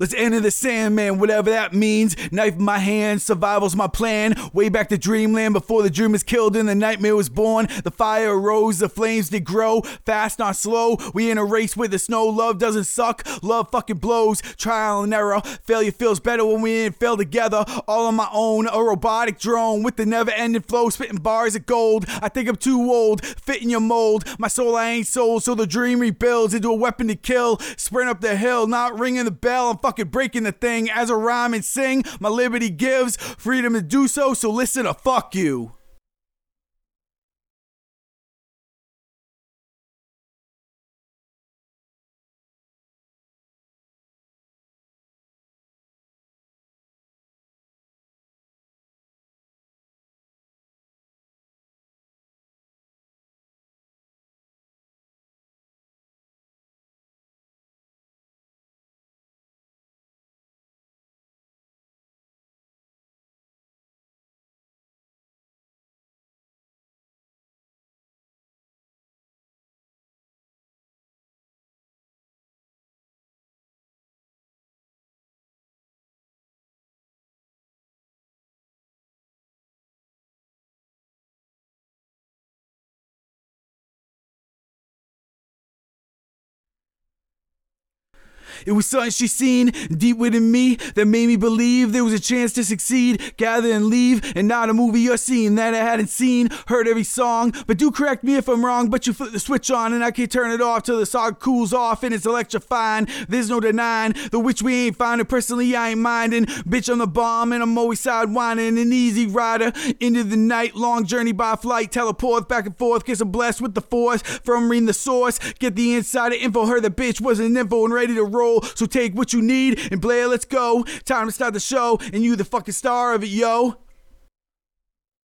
Let's enter the Sandman, whatever that means. Knife in my hand, survival's my plan. Way back to dreamland before the dream was killed and the nightmare was born. The fire arose, the flames did grow. Fast, not slow. We in a race with the snow. Love doesn't suck. Love fucking blows. Trial and error. Failure feels better when we ain't fail together. All on my own. A robotic drone with the never ending flow. Spitting bars of gold. I think I'm too old. fitting your mold. My soul, I ain't sold. So the dream rebuilds into a weapon to kill. Sprint up the hill, not ringing the bell. I'm fucking breaking the thing as a rhyme and sing. My liberty gives freedom to do so, so listen to fuck you. It was something she seen deep within me that made me believe there was a chance to succeed. Gather and leave, and not a movie or scene that I hadn't seen. Heard every song, but do correct me if I'm wrong. But you flip the switch on, and I can't turn it off till the song cools off, and it's electrifying. There's no denying the which we ain't finding. Personally, I ain't minding. Bitch, I'm the bomb, and I'm always sidewinding. An easy rider into the night. Long journey by flight, teleport back and forth. Guess I'm blessed with the force from reading the source. Get the insider info. Her the bitch was an info and ready to So take what you need and Blair, let's go. Time to start the show, and you the fucking star of it, yo.